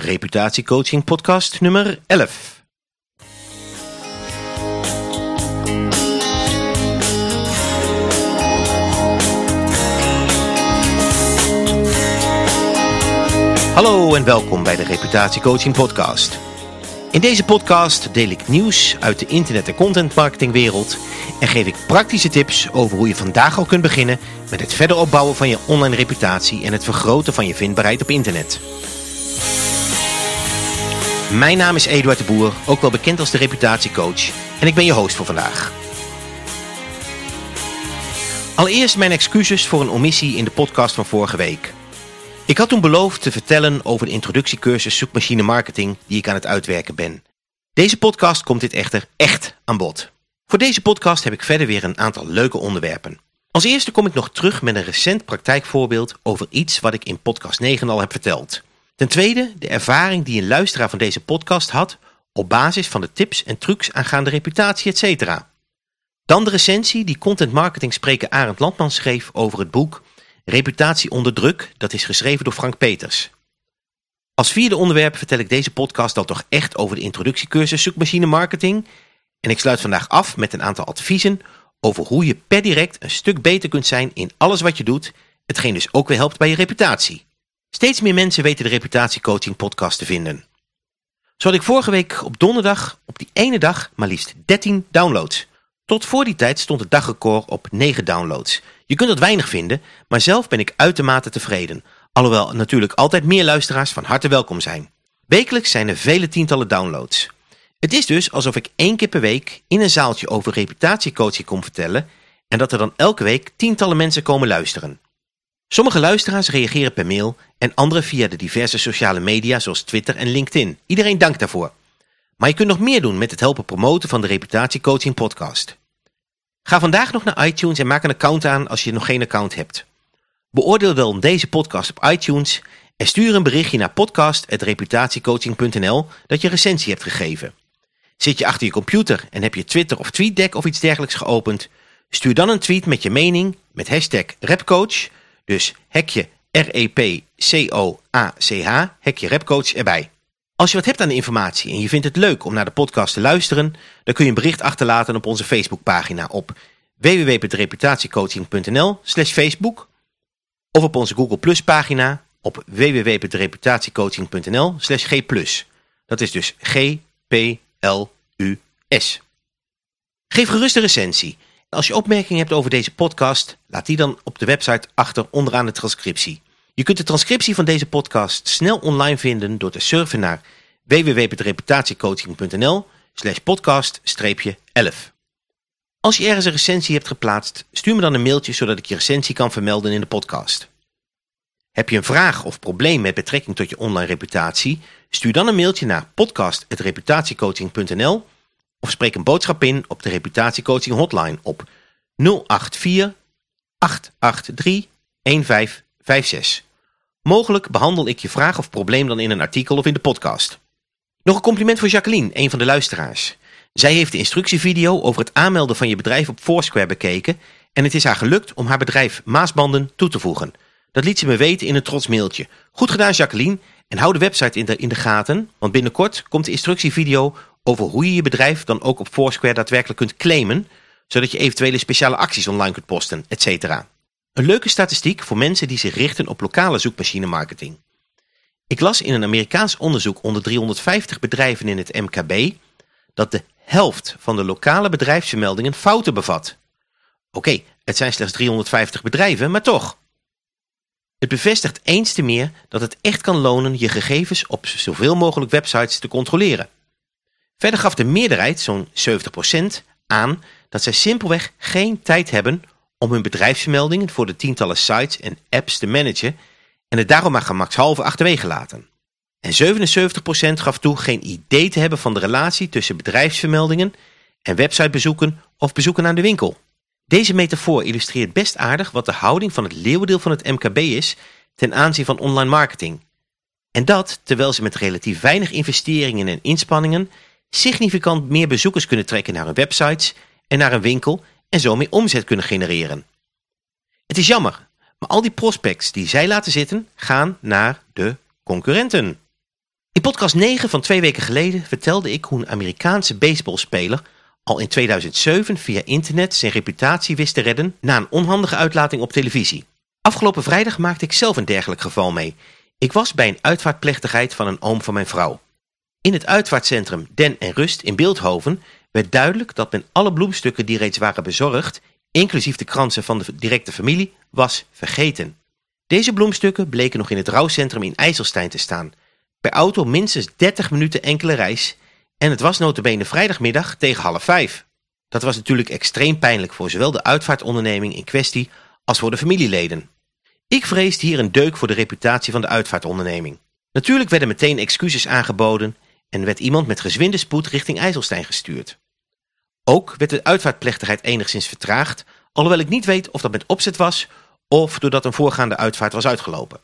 Reputatiecoaching podcast nummer 11. Hallo en welkom bij de Reputatiecoaching podcast. In deze podcast deel ik nieuws uit de internet- en contentmarketingwereld en geef ik praktische tips over hoe je vandaag al kunt beginnen met het verder opbouwen van je online reputatie en het vergroten van je vindbaarheid op internet. Mijn naam is Eduard de Boer, ook wel bekend als de reputatiecoach en ik ben je host voor vandaag. Allereerst mijn excuses voor een omissie in de podcast van vorige week. Ik had toen beloofd te vertellen over de introductiecursus zoekmachine marketing die ik aan het uitwerken ben. Deze podcast komt dit echter echt aan bod. Voor deze podcast heb ik verder weer een aantal leuke onderwerpen. Als eerste kom ik nog terug met een recent praktijkvoorbeeld over iets wat ik in podcast 9 al heb verteld. Ten tweede de ervaring die een luisteraar van deze podcast had op basis van de tips en trucs aangaande reputatie etc. Dan de recensie die content marketing spreker Arend Landman schreef over het boek Reputatie onder druk, dat is geschreven door Frank Peters. Als vierde onderwerp vertel ik deze podcast dan toch echt over de introductiecursus zoekmachine marketing en ik sluit vandaag af met een aantal adviezen over hoe je per direct een stuk beter kunt zijn in alles wat je doet, hetgeen dus ook weer helpt bij je reputatie. Steeds meer mensen weten de reputatiecoaching podcast te vinden. Zo had ik vorige week op donderdag op die ene dag maar liefst 13 downloads. Tot voor die tijd stond het dagrecord op 9 downloads. Je kunt dat weinig vinden, maar zelf ben ik uitermate tevreden. Alhoewel natuurlijk altijd meer luisteraars van harte welkom zijn. Wekelijks zijn er vele tientallen downloads. Het is dus alsof ik één keer per week in een zaaltje over reputatiecoaching kom vertellen en dat er dan elke week tientallen mensen komen luisteren. Sommige luisteraars reageren per mail en andere via de diverse sociale media zoals Twitter en LinkedIn. Iedereen dankt daarvoor. Maar je kunt nog meer doen met het helpen promoten van de reputatiecoaching podcast. Ga vandaag nog naar iTunes en maak een account aan als je nog geen account hebt. Beoordeel wel deze podcast op iTunes en stuur een berichtje naar podcast.reputatiecoaching.nl dat je recensie hebt gegeven. Zit je achter je computer en heb je Twitter of TweetDeck of iets dergelijks geopend? Stuur dan een tweet met je mening met hashtag Repcoach, dus hekje R-E-P-C-O-A-C-H, hekje Repcoach erbij. Als je wat hebt aan de informatie en je vindt het leuk om naar de podcast te luisteren, dan kun je een bericht achterlaten op onze Facebookpagina op www.reputatiecoaching.nl slash Facebook of op onze Google Plus pagina op www.reputatiecoaching.nl slash G+. Dat is dus G-P-L-U-S. Geef gerust een recensie. Als je opmerkingen hebt over deze podcast, laat die dan op de website achter onderaan de transcriptie. Je kunt de transcriptie van deze podcast snel online vinden door te surfen naar www.reputatiecoaching.nl slash podcast-11. Als je ergens een recensie hebt geplaatst, stuur me dan een mailtje zodat ik je recensie kan vermelden in de podcast. Heb je een vraag of probleem met betrekking tot je online reputatie, stuur dan een mailtje naar podcast.reputatiecoaching.nl of spreek een boodschap in op de reputatiecoaching hotline op 084 883 1556. Mogelijk behandel ik je vraag of probleem dan in een artikel of in de podcast. Nog een compliment voor Jacqueline, een van de luisteraars. Zij heeft de instructievideo over het aanmelden van je bedrijf op Foursquare bekeken en het is haar gelukt om haar bedrijf Maasbanden toe te voegen. Dat liet ze me weten in een trots mailtje. Goed gedaan Jacqueline en hou de website in de, in de gaten, want binnenkort komt de instructievideo over hoe je je bedrijf dan ook op Foursquare daadwerkelijk kunt claimen, zodat je eventuele speciale acties online kunt posten, etc. Een leuke statistiek voor mensen die zich richten op lokale zoekmachine marketing. Ik las in een Amerikaans onderzoek onder 350 bedrijven in het MKB dat de helft van de lokale bedrijfsvermeldingen fouten bevat. Oké, het zijn slechts 350 bedrijven, maar toch. Het bevestigt eens te meer dat het echt kan lonen je gegevens op zoveel mogelijk websites te controleren. Verder gaf de meerderheid, zo'n 70%, aan dat zij simpelweg geen tijd hebben om hun bedrijfsvermeldingen voor de tientallen sites en apps te managen en het daarom maar gemakshalve achterwege laten. En 77% gaf toe geen idee te hebben van de relatie tussen bedrijfsvermeldingen en websitebezoeken of bezoeken aan de winkel. Deze metafoor illustreert best aardig wat de houding van het leeuwendeel van het MKB is ten aanzien van online marketing. En dat terwijl ze met relatief weinig investeringen en inspanningen significant meer bezoekers kunnen trekken naar hun websites en naar een winkel en zo meer omzet kunnen genereren. Het is jammer, maar al die prospects die zij laten zitten gaan naar de concurrenten. In podcast 9 van twee weken geleden vertelde ik hoe een Amerikaanse baseballspeler al in 2007 via internet zijn reputatie wist te redden na een onhandige uitlating op televisie. Afgelopen vrijdag maakte ik zelf een dergelijk geval mee. Ik was bij een uitvaartplechtigheid van een oom van mijn vrouw. In het uitvaartcentrum Den en Rust in Beeldhoven werd duidelijk dat men alle bloemstukken die reeds waren bezorgd, inclusief de kransen van de directe familie, was vergeten. Deze bloemstukken bleken nog in het rouwcentrum in IJsselstein te staan. Per auto minstens 30 minuten enkele reis en het was notabene vrijdagmiddag tegen half vijf. Dat was natuurlijk extreem pijnlijk voor zowel de uitvaartonderneming in kwestie als voor de familieleden. Ik vreesde hier een deuk voor de reputatie van de uitvaartonderneming. Natuurlijk werden meteen excuses aangeboden en werd iemand met gezwinde spoed richting IJsselstein gestuurd. Ook werd de uitvaartplechtigheid enigszins vertraagd, alhoewel ik niet weet of dat met opzet was of doordat een voorgaande uitvaart was uitgelopen.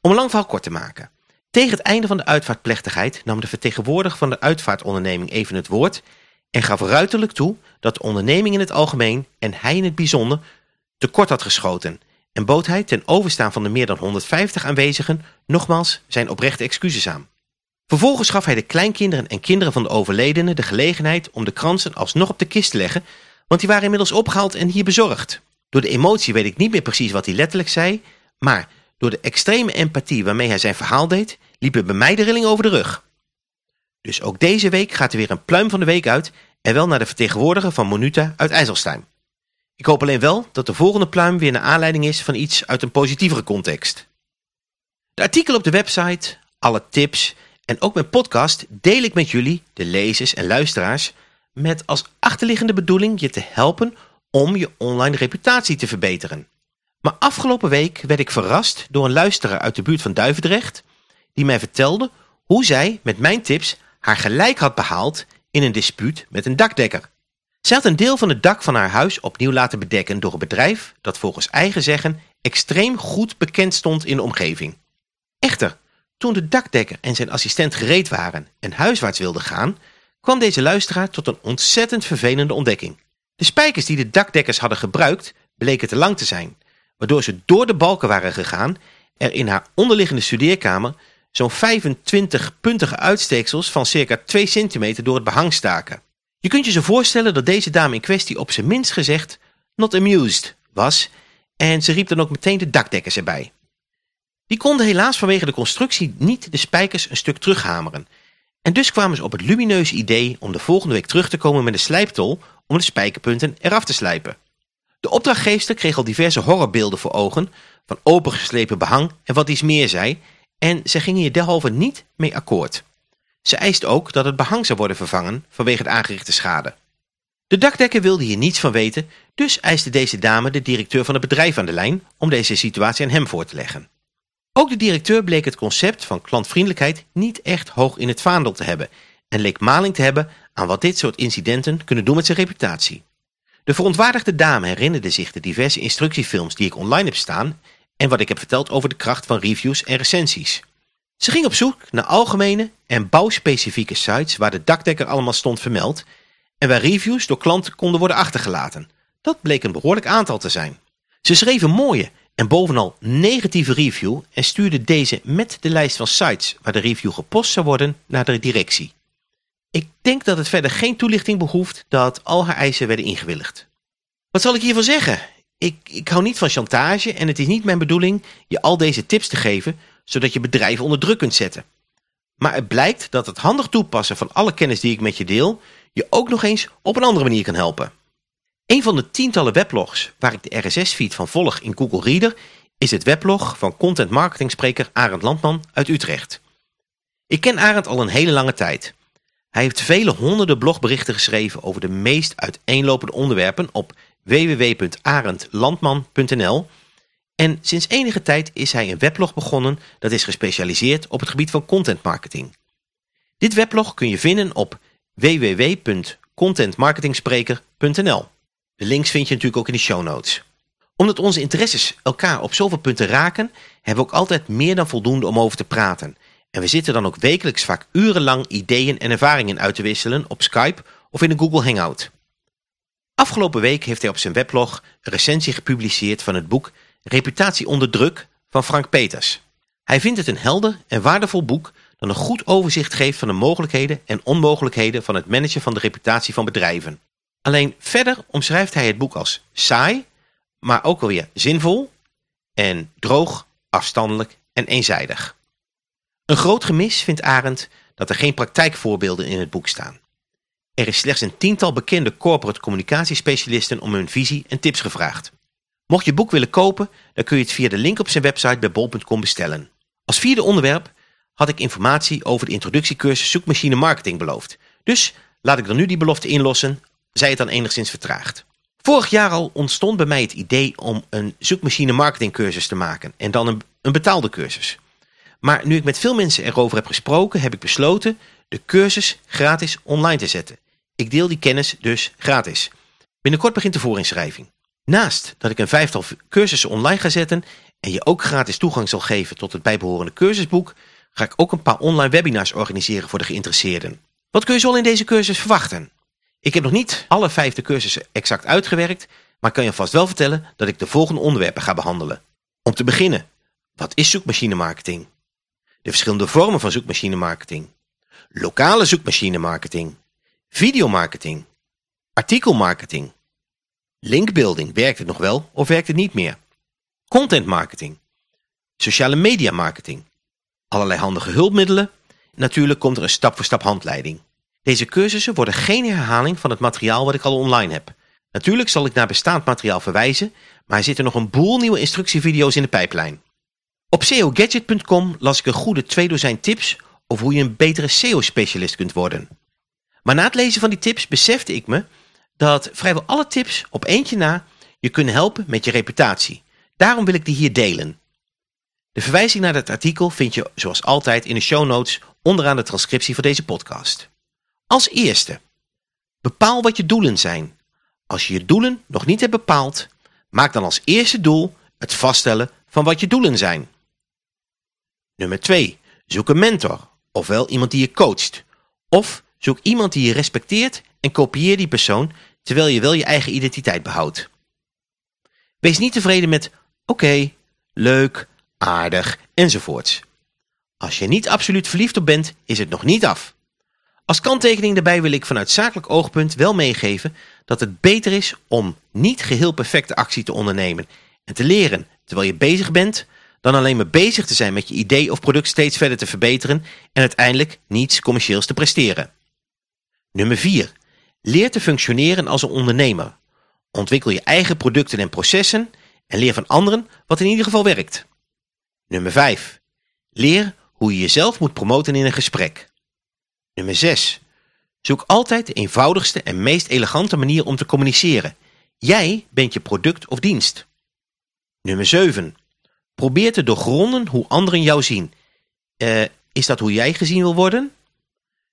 Om een lang verhaal kort te maken. Tegen het einde van de uitvaartplechtigheid nam de vertegenwoordiger van de uitvaartonderneming even het woord en gaf ruiterlijk toe dat de onderneming in het algemeen en hij in het bijzonder tekort had geschoten en bood hij ten overstaan van de meer dan 150 aanwezigen nogmaals zijn oprechte excuses aan. Vervolgens gaf hij de kleinkinderen en kinderen van de overledene de gelegenheid om de kransen alsnog op de kist te leggen, want die waren inmiddels opgehaald en hier bezorgd. Door de emotie weet ik niet meer precies wat hij letterlijk zei, maar door de extreme empathie waarmee hij zijn verhaal deed, liepen bij mij de rilling over de rug. Dus ook deze week gaat er weer een pluim van de week uit en wel naar de vertegenwoordiger van Monuta uit IJsselstein. Ik hoop alleen wel dat de volgende pluim weer naar aanleiding is van iets uit een positievere context. De artikel op de website, alle tips en ook mijn podcast deel ik met jullie, de lezers en luisteraars, met als achterliggende bedoeling je te helpen om je online reputatie te verbeteren. Maar afgelopen week werd ik verrast door een luisteraar uit de buurt van Duivendrecht die mij vertelde hoe zij met mijn tips haar gelijk had behaald in een dispuut met een dakdekker. Zij had een deel van het dak van haar huis opnieuw laten bedekken door een bedrijf dat volgens eigen zeggen extreem goed bekend stond in de omgeving. Echter, toen de dakdekker en zijn assistent gereed waren en huiswaarts wilden gaan, kwam deze luisteraar tot een ontzettend vervelende ontdekking. De spijkers die de dakdekkers hadden gebruikt bleken te lang te zijn, waardoor ze door de balken waren gegaan er in haar onderliggende studeerkamer zo'n 25-puntige uitsteeksels van circa 2 centimeter door het behang staken. Je kunt je zo voorstellen dat deze dame in kwestie op zijn minst gezegd not amused was en ze riep dan ook meteen de dakdekkers erbij. Die konden helaas vanwege de constructie niet de spijkers een stuk terughameren en dus kwamen ze op het lumineuze idee om de volgende week terug te komen met een slijptol om de spijkerpunten eraf te slijpen. De opdrachtgeefster kreeg al diverse horrorbeelden voor ogen van opengeslepen behang en wat iets meer zei en ze gingen hier derhalve niet mee akkoord. Ze eist ook dat het behang zou worden vervangen vanwege de aangerichte schade. De dakdekker wilde hier niets van weten, dus eiste deze dame de directeur van het bedrijf aan de lijn om deze situatie aan hem voor te leggen. Ook de directeur bleek het concept van klantvriendelijkheid niet echt hoog in het vaandel te hebben en leek maling te hebben aan wat dit soort incidenten kunnen doen met zijn reputatie. De verontwaardigde dame herinnerde zich de diverse instructiefilms die ik online heb staan en wat ik heb verteld over de kracht van reviews en recensies. Ze ging op zoek naar algemene en bouwspecifieke sites waar de dakdekker allemaal stond vermeld en waar reviews door klanten konden worden achtergelaten. Dat bleek een behoorlijk aantal te zijn. Ze schreef een mooie en bovenal negatieve review en stuurde deze met de lijst van sites waar de review gepost zou worden naar de directie. Ik denk dat het verder geen toelichting behoeft dat al haar eisen werden ingewilligd. Wat zal ik hiervan zeggen? Ik, ik hou niet van chantage en het is niet mijn bedoeling je al deze tips te geven zodat je bedrijf onder druk kunt zetten. Maar het blijkt dat het handig toepassen van alle kennis die ik met je deel je ook nog eens op een andere manier kan helpen. Een van de tientallen weblogs waar ik de RSS-feed van volg in Google Reader is het weblog van content marketingspreker Arend Landman uit Utrecht. Ik ken Arend al een hele lange tijd. Hij heeft vele honderden blogberichten geschreven over de meest uiteenlopende onderwerpen op www.arendlandman.nl en sinds enige tijd is hij een weblog begonnen dat is gespecialiseerd op het gebied van content marketing. Dit weblog kun je vinden op www.contentmarketingspreker.nl De links vind je natuurlijk ook in de show notes. Omdat onze interesses elkaar op zoveel punten raken, hebben we ook altijd meer dan voldoende om over te praten. En we zitten dan ook wekelijks vaak urenlang ideeën en ervaringen uit te wisselen op Skype of in een Google Hangout. Afgelopen week heeft hij op zijn weblog een recensie gepubliceerd van het boek Reputatie onder druk van Frank Peters. Hij vindt het een helder en waardevol boek dat een goed overzicht geeft van de mogelijkheden en onmogelijkheden van het managen van de reputatie van bedrijven. Alleen verder omschrijft hij het boek als saai, maar ook alweer zinvol en droog, afstandelijk en eenzijdig. Een groot gemis vindt Arendt dat er geen praktijkvoorbeelden in het boek staan. Er is slechts een tiental bekende corporate communicatiespecialisten om hun visie en tips gevraagd. Mocht je het boek willen kopen, dan kun je het via de link op zijn website bij bol.com bestellen. Als vierde onderwerp had ik informatie over de introductiecursus zoekmachine marketing beloofd. Dus laat ik dan nu die belofte inlossen, zij het dan enigszins vertraagd. Vorig jaar al ontstond bij mij het idee om een zoekmachine marketing cursus te maken en dan een, een betaalde cursus. Maar nu ik met veel mensen erover heb gesproken, heb ik besloten de cursus gratis online te zetten. Ik deel die kennis dus gratis. Binnenkort begint de voorinschrijving. Naast dat ik een vijftal cursussen online ga zetten en je ook gratis toegang zal geven tot het bijbehorende cursusboek, ga ik ook een paar online webinars organiseren voor de geïnteresseerden. Wat kun je zo in deze cursus verwachten? Ik heb nog niet alle vijfde cursussen exact uitgewerkt, maar kan je vast wel vertellen dat ik de volgende onderwerpen ga behandelen. Om te beginnen, wat is zoekmachine marketing? De verschillende vormen van zoekmachine marketing. Lokale zoekmachine marketing. Videomarketing. Artikelmarketing. Linkbuilding, werkt het nog wel of werkt het niet meer? Content marketing. Sociale media marketing. Allerlei handige hulpmiddelen. Natuurlijk komt er een stap-voor-stap handleiding. Deze cursussen worden geen herhaling van het materiaal wat ik al online heb. Natuurlijk zal ik naar bestaand materiaal verwijzen, maar er zitten nog een boel nieuwe instructievideo's in de pijplijn. Op SEOgadget.com las ik een goede twee dozijn tips over hoe je een betere SEO-specialist kunt worden. Maar na het lezen van die tips besefte ik me dat vrijwel alle tips op eentje na je kunnen helpen met je reputatie. Daarom wil ik die hier delen. De verwijzing naar het artikel vind je zoals altijd in de show notes onderaan de transcriptie van deze podcast. Als eerste, bepaal wat je doelen zijn. Als je je doelen nog niet hebt bepaald, maak dan als eerste doel het vaststellen van wat je doelen zijn. Nummer 2. Zoek een mentor, ofwel iemand die je coacht. Of zoek iemand die je respecteert en kopieer die persoon terwijl je wel je eigen identiteit behoudt. Wees niet tevreden met oké, leuk, aardig enzovoorts. Als je niet absoluut verliefd op bent, is het nog niet af. Als kanttekening daarbij wil ik vanuit zakelijk oogpunt wel meegeven dat het beter is om niet geheel perfecte actie te ondernemen en te leren terwijl je bezig bent, dan alleen maar bezig te zijn met je idee of product steeds verder te verbeteren en uiteindelijk niets commercieels te presteren. Nummer 4. Leer te functioneren als een ondernemer. Ontwikkel je eigen producten en processen en leer van anderen wat in ieder geval werkt. Nummer 5. Leer hoe je jezelf moet promoten in een gesprek. Nummer 6. Zoek altijd de eenvoudigste en meest elegante manier om te communiceren. Jij bent je product of dienst. Nummer 7. Probeer te doorgronden hoe anderen jou zien. Uh, is dat hoe jij gezien wil worden?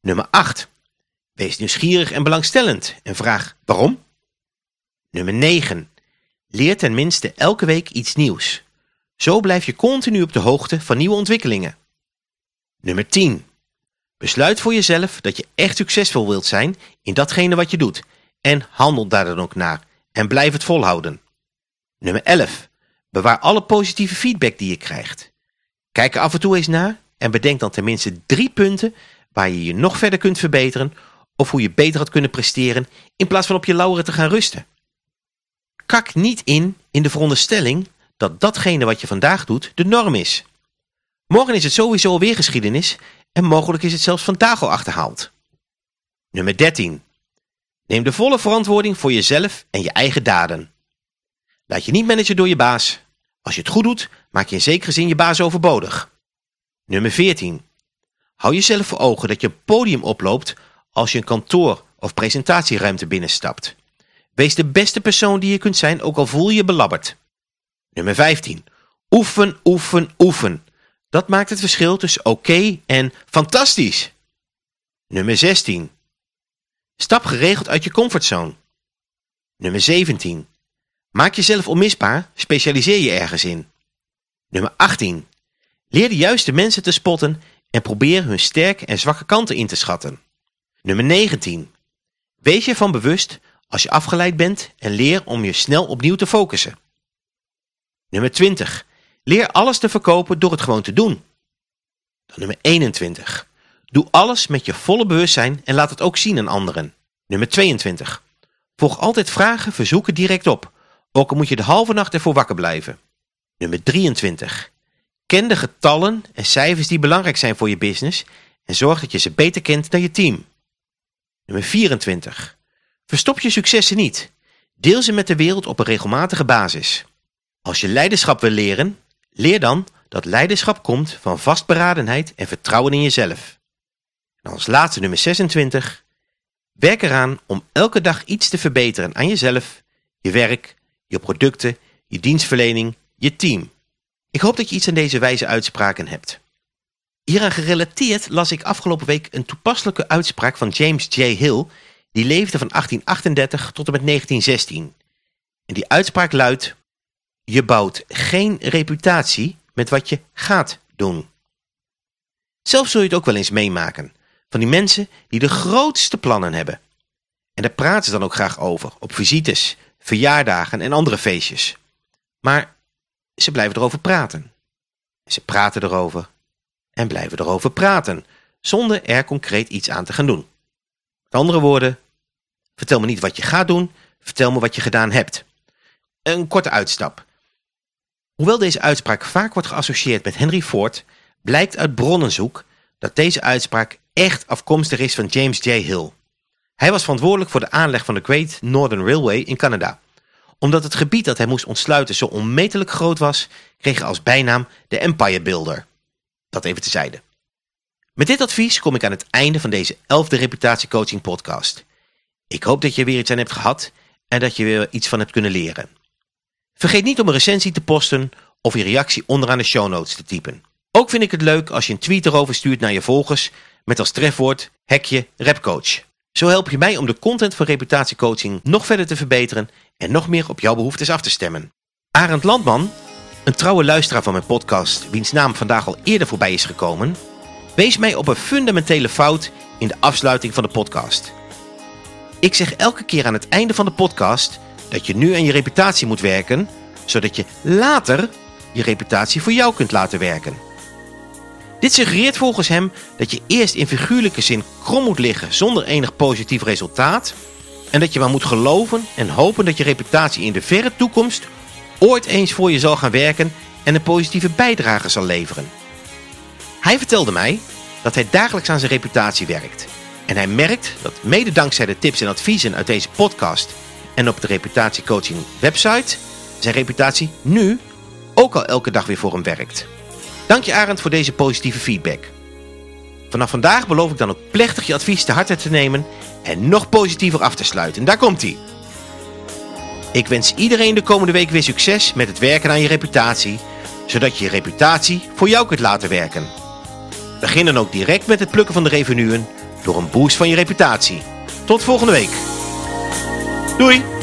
Nummer 8. Wees nieuwsgierig en belangstellend en vraag waarom? Nummer 9. Leer tenminste elke week iets nieuws. Zo blijf je continu op de hoogte van nieuwe ontwikkelingen. Nummer 10. Besluit voor jezelf dat je echt succesvol wilt zijn in datgene wat je doet en handel daar dan ook naar en blijf het volhouden. Nummer 11. Bewaar alle positieve feedback die je krijgt. Kijk er af en toe eens naar en bedenk dan tenminste drie punten waar je je nog verder kunt verbeteren of hoe je beter had kunnen presteren in plaats van op je lauren te gaan rusten. Kak niet in in de veronderstelling dat datgene wat je vandaag doet de norm is. Morgen is het sowieso alweer geschiedenis en mogelijk is het zelfs vandaag al achterhaald. Nummer 13. Neem de volle verantwoording voor jezelf en je eigen daden. Laat je niet managen door je baas. Als je het goed doet, maak je in zekere zin je baas overbodig. Nummer 14. Hou jezelf voor ogen dat je podium oploopt als je een kantoor of presentatieruimte binnenstapt. Wees de beste persoon die je kunt zijn, ook al voel je je belabberd. Nummer 15. Oefen, oefen, oefen. Dat maakt het verschil tussen oké en fantastisch. Nummer 16. Stap geregeld uit je comfortzone. Nummer 17. Maak jezelf onmisbaar, specialiseer je ergens in. Nummer 18. Leer de juiste mensen te spotten en probeer hun sterke en zwakke kanten in te schatten. Nummer 19. Wees je van bewust als je afgeleid bent en leer om je snel opnieuw te focussen. Nummer 20. Leer alles te verkopen door het gewoon te doen. Nummer 21. Doe alles met je volle bewustzijn en laat het ook zien aan anderen. Nummer 22. Volg altijd vragen, verzoeken direct op. Ook al moet je de halve nacht ervoor wakker blijven. Nummer 23. Ken de getallen en cijfers die belangrijk zijn voor je business en zorg dat je ze beter kent dan je team. Nummer 24. Verstop je successen niet. Deel ze met de wereld op een regelmatige basis. Als je leiderschap wil leren, leer dan dat leiderschap komt van vastberadenheid en vertrouwen in jezelf. En als laatste nummer 26. Werk eraan om elke dag iets te verbeteren aan jezelf, je werk, je producten, je dienstverlening, je team. Ik hoop dat je iets aan deze wijze uitspraken hebt. Hieraan gerelateerd las ik afgelopen week een toepasselijke uitspraak van James J. Hill, die leefde van 1838 tot en met 1916. En die uitspraak luidt, je bouwt geen reputatie met wat je gaat doen. Zelf zul je het ook wel eens meemaken, van die mensen die de grootste plannen hebben. En daar praten ze dan ook graag over, op visites, verjaardagen en andere feestjes. Maar ze blijven erover praten. Ze praten erover en blijven erover praten, zonder er concreet iets aan te gaan doen. Met andere woorden, vertel me niet wat je gaat doen, vertel me wat je gedaan hebt. Een korte uitstap. Hoewel deze uitspraak vaak wordt geassocieerd met Henry Ford, blijkt uit bronnenzoek dat deze uitspraak echt afkomstig is van James J. Hill. Hij was verantwoordelijk voor de aanleg van de Great Northern Railway in Canada. Omdat het gebied dat hij moest ontsluiten zo onmetelijk groot was, kreeg hij als bijnaam de Empire Builder. Dat even tezijde. Met dit advies kom ik aan het einde van deze elfde reputatiecoaching podcast. Ik hoop dat je weer iets aan hebt gehad en dat je weer iets van hebt kunnen leren. Vergeet niet om een recensie te posten of je reactie onderaan de show notes te typen. Ook vind ik het leuk als je een tweet erover stuurt naar je volgers met als trefwoord hekje rapcoach. Zo help je mij om de content van reputatiecoaching nog verder te verbeteren en nog meer op jouw behoeftes af te stemmen. Arend Landman, een trouwe luisteraar van mijn podcast, wiens naam vandaag al eerder voorbij is gekomen, wees mij op een fundamentele fout in de afsluiting van de podcast. Ik zeg elke keer aan het einde van de podcast dat je nu aan je reputatie moet werken, zodat je later je reputatie voor jou kunt laten werken. Dit suggereert volgens hem dat je eerst in figuurlijke zin krom moet liggen zonder enig positief resultaat en dat je maar moet geloven en hopen dat je reputatie in de verre toekomst ooit eens voor je zal gaan werken en een positieve bijdrage zal leveren. Hij vertelde mij dat hij dagelijks aan zijn reputatie werkt. En hij merkt dat mede dankzij de tips en adviezen uit deze podcast en op de reputatiecoaching website zijn reputatie nu ook al elke dag weer voor hem werkt. Dank je Arend voor deze positieve feedback. Vanaf vandaag beloof ik dan ook plechtig je advies te harte te nemen en nog positiever af te sluiten. Daar komt hij. Ik wens iedereen de komende week weer succes met het werken aan je reputatie, zodat je je reputatie voor jou kunt laten werken. Begin dan ook direct met het plukken van de revenuen door een boost van je reputatie. Tot volgende week. Doei!